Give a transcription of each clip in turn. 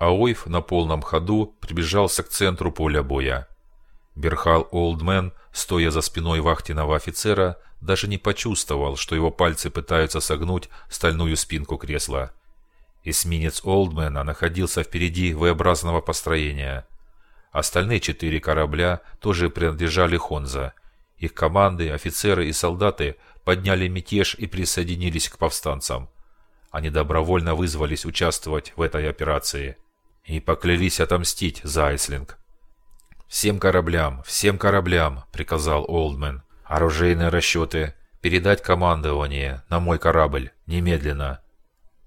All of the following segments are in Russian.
а Ойф на полном ходу приближался к центру поля боя. Берхал Олдмен, стоя за спиной вахтенного офицера, даже не почувствовал, что его пальцы пытаются согнуть стальную спинку кресла. Эсминец Олдмена находился впереди V-образного построения. Остальные четыре корабля тоже принадлежали Хонза. Их команды, офицеры и солдаты подняли мятеж и присоединились к повстанцам. Они добровольно вызвались участвовать в этой операции и поклялись отомстить за Айслинг. «Всем кораблям, всем кораблям!» – приказал Олдмен. «Оружейные расчеты. Передать командование на мой корабль. Немедленно!»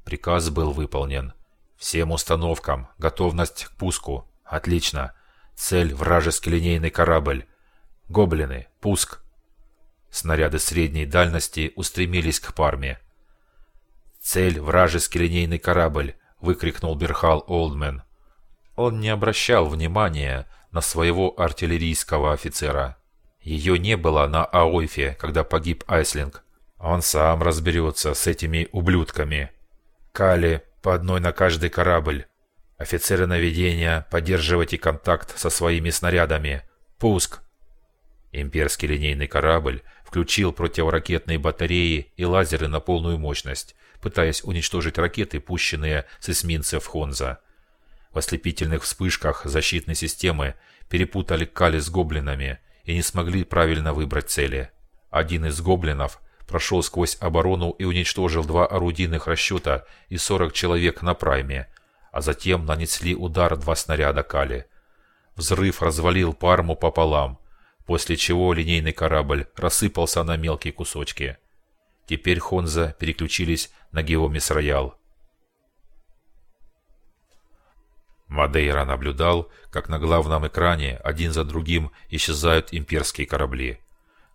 Приказ был выполнен. «Всем установкам. Готовность к пуску. Отлично. Цель – вражеский линейный корабль. Гоблины. Пуск!» Снаряды средней дальности устремились к Парме. «Цель – вражеский линейный корабль!» – выкрикнул Берхал Олдмен. Он не обращал внимания на своего артиллерийского офицера. Ее не было на Аойфе, когда погиб Айслинг. Он сам разберется с этими ублюдками. Кали, по одной на каждый корабль. Офицеры наведения, поддерживайте контакт со своими снарядами. Пуск. Имперский линейный корабль включил противоракетные батареи и лазеры на полную мощность, пытаясь уничтожить ракеты, пущенные с эсминцев Хонза. В ослепительных вспышках защитной системы перепутали Кали с гоблинами и не смогли правильно выбрать цели. Один из гоблинов прошел сквозь оборону и уничтожил два орудийных расчета и 40 человек на прайме, а затем нанесли удар два снаряда Кали. Взрыв развалил Парму пополам, после чего линейный корабль рассыпался на мелкие кусочки. Теперь Хонза переключились на Геомис Роял. Мадейра наблюдал, как на главном экране один за другим исчезают имперские корабли.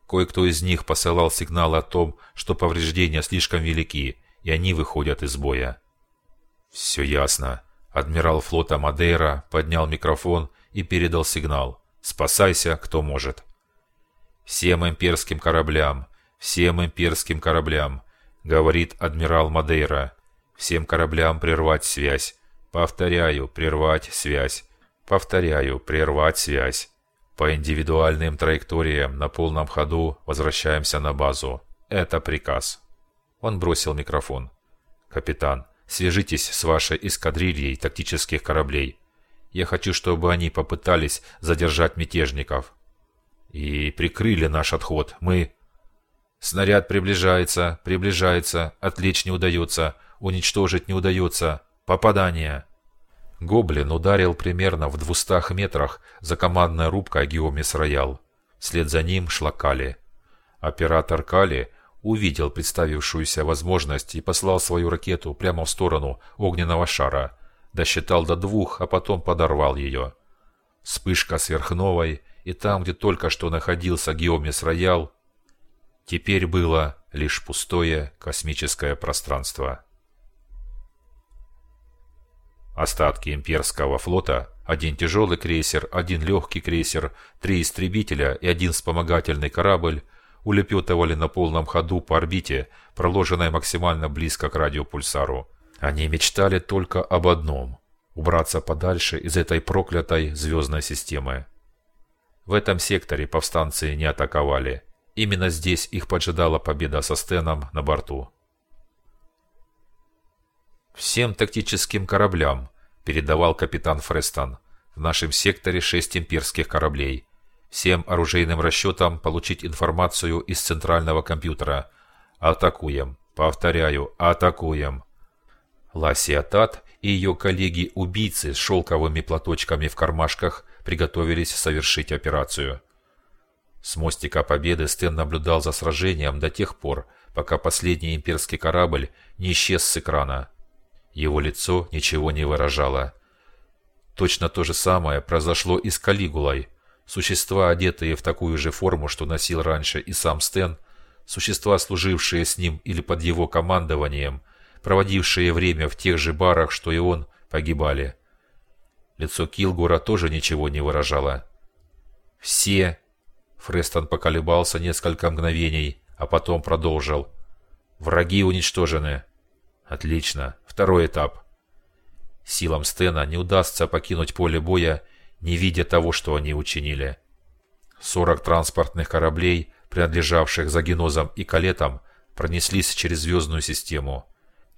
Кое-кто из них посылал сигнал о том, что повреждения слишком велики, и они выходят из боя. «Все ясно». Адмирал флота Мадейра поднял микрофон и передал сигнал. «Спасайся, кто может». «Всем имперским кораблям, всем имперским кораблям», говорит адмирал Мадейра. «Всем кораблям прервать связь. Повторяю, прервать связь. Повторяю, прервать связь. По индивидуальным траекториям на полном ходу возвращаемся на базу. Это приказ. Он бросил микрофон. Капитан, свяжитесь с вашей эскадрильей тактических кораблей. Я хочу, чтобы они попытались задержать мятежников. И прикрыли наш отход. Мы... Снаряд приближается, приближается, отвлечь не удается, уничтожить не удается. Попадание. Гоблин ударил примерно в двухстах метрах за командной рубкой Геомис Роял. Вслед за ним шла Кали. Оператор Кали увидел представившуюся возможность и послал свою ракету прямо в сторону огненного шара. Досчитал до двух, а потом подорвал ее. Вспышка сверхновой, и там, где только что находился Геомис Роял, теперь было лишь пустое космическое пространство. Остатки имперского флота, один тяжелый крейсер, один легкий крейсер, три истребителя и один вспомогательный корабль улепетывали на полном ходу по орбите, проложенной максимально близко к радиопульсару. Они мечтали только об одном – убраться подальше из этой проклятой звездной системы. В этом секторе повстанцы не атаковали. Именно здесь их поджидала победа со Стеном на борту. Всем тактическим кораблям, передавал капитан Фрестон. В нашем секторе шесть имперских кораблей. Всем оружейным расчетам получить информацию из центрального компьютера. Атакуем. Повторяю, атакуем. Ласия Тат и ее коллеги-убийцы с шелковыми платочками в кармашках приготовились совершить операцию. С мостика Победы Стэн наблюдал за сражением до тех пор, пока последний имперский корабль не исчез с экрана. Его лицо ничего не выражало. Точно то же самое произошло и с Калигулой. Существа, одетые в такую же форму, что носил раньше и сам Стэн, существа, служившие с ним или под его командованием, проводившие время в тех же барах, что и он, погибали. Лицо Килгура тоже ничего не выражало. «Все...» Фрестон поколебался несколько мгновений, а потом продолжил. «Враги уничтожены. Отлично. Второй этап. Силам Стена не удастся покинуть поле боя, не видя того, что они учинили. 40 транспортных кораблей, принадлежавших Загенозам и Калетам, пронеслись через звездную систему.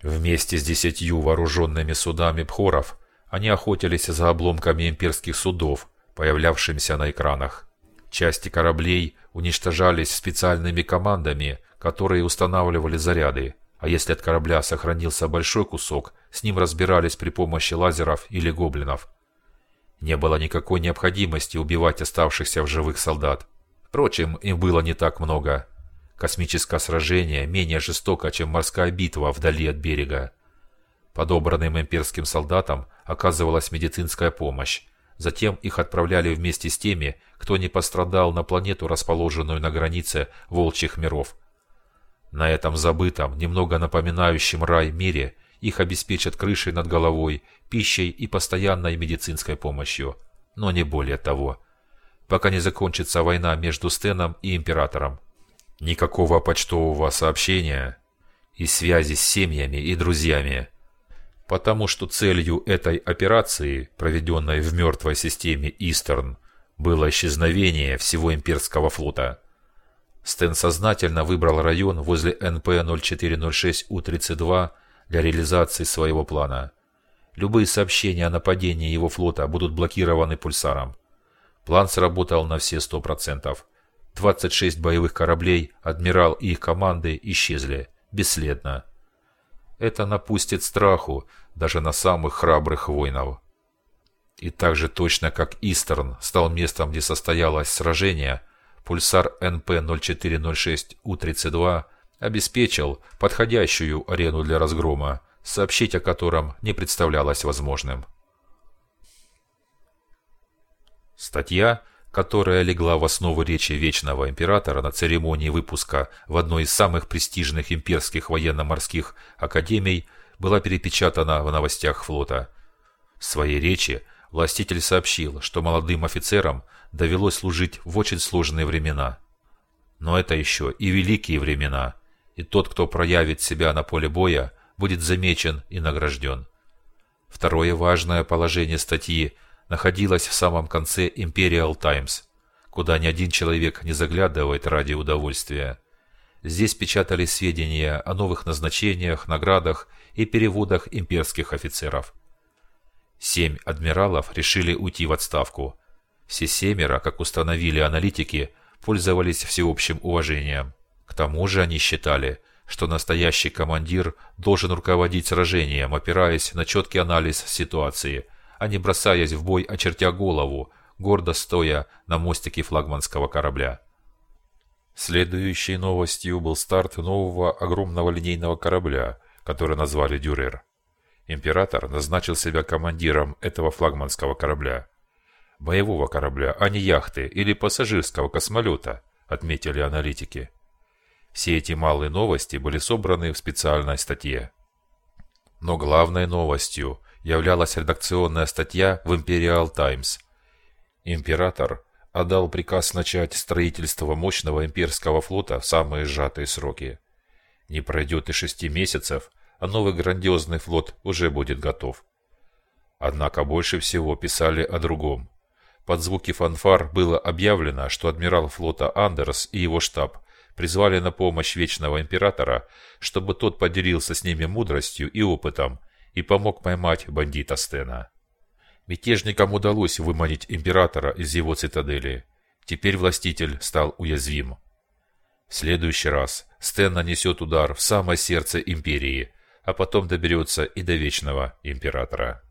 Вместе с десятью вооруженными судами Пхоров они охотились за обломками имперских судов, появлявшимися на экранах. Части кораблей уничтожались специальными командами, которые устанавливали заряды, а если от корабля сохранился большой кусок, с ним разбирались при помощи лазеров или гоблинов. Не было никакой необходимости убивать оставшихся в живых солдат. Впрочем, им было не так много. Космическое сражение менее жестоко, чем морская битва вдали от берега. Подобранным имперским солдатам оказывалась медицинская помощь. Затем их отправляли вместе с теми, кто не пострадал на планету, расположенную на границе волчьих миров. На этом забытом, немного напоминающем рай мире – их обеспечат крышей над головой, пищей и постоянной медицинской помощью. Но не более того. Пока не закончится война между Стеном и Императором. Никакого почтового сообщения и связи с семьями и друзьями. Потому что целью этой операции, проведенной в мертвой системе Истерн, было исчезновение всего имперского флота. Стэн сознательно выбрал район возле НП-0406У-32 для реализации своего плана. Любые сообщения о нападении его флота будут блокированы пульсаром. План сработал на все 100%. 26 боевых кораблей, адмирал и их команды исчезли, бесследно. Это напустит страху даже на самых храбрых воинов. И так же точно как Истерн стал местом, где состоялось сражение, пульсар НП-0406У-32 обеспечил подходящую арену для разгрома, сообщить о котором не представлялось возможным. Статья, которая легла в основу речи Вечного Императора на церемонии выпуска в одной из самых престижных имперских военно-морских академий, была перепечатана в новостях флота. В своей речи властитель сообщил, что молодым офицерам довелось служить в очень сложные времена. Но это еще и великие времена – и тот, кто проявит себя на поле боя, будет замечен и награжден. Второе важное положение статьи находилось в самом конце Imperial Times, куда ни один человек не заглядывает ради удовольствия. Здесь печатались сведения о новых назначениях, наградах и переводах имперских офицеров. Семь адмиралов решили уйти в отставку. Все семеро, как установили аналитики, пользовались всеобщим уважением. К тому же они считали, что настоящий командир должен руководить сражением, опираясь на четкий анализ ситуации, а не бросаясь в бой, очертя голову, гордо стоя на мостике флагманского корабля. Следующей новостью был старт нового огромного линейного корабля, который назвали «Дюрер». Император назначил себя командиром этого флагманского корабля. Боевого корабля, а не яхты или пассажирского космолета, отметили аналитики. Все эти малые новости были собраны в специальной статье. Но главной новостью являлась редакционная статья в Imperial Times. Император отдал приказ начать строительство мощного имперского флота в самые сжатые сроки. Не пройдет и шести месяцев, а новый грандиозный флот уже будет готов. Однако больше всего писали о другом. Под звуки фанфар было объявлено, что адмирал флота Андерс и его штаб – призвали на помощь Вечного Императора, чтобы тот поделился с ними мудростью и опытом и помог поймать бандита Стена. Мятежникам удалось выманить Императора из его цитадели. Теперь властитель стал уязвим. В следующий раз Стэн нанесет удар в самое сердце Империи, а потом доберется и до Вечного Императора.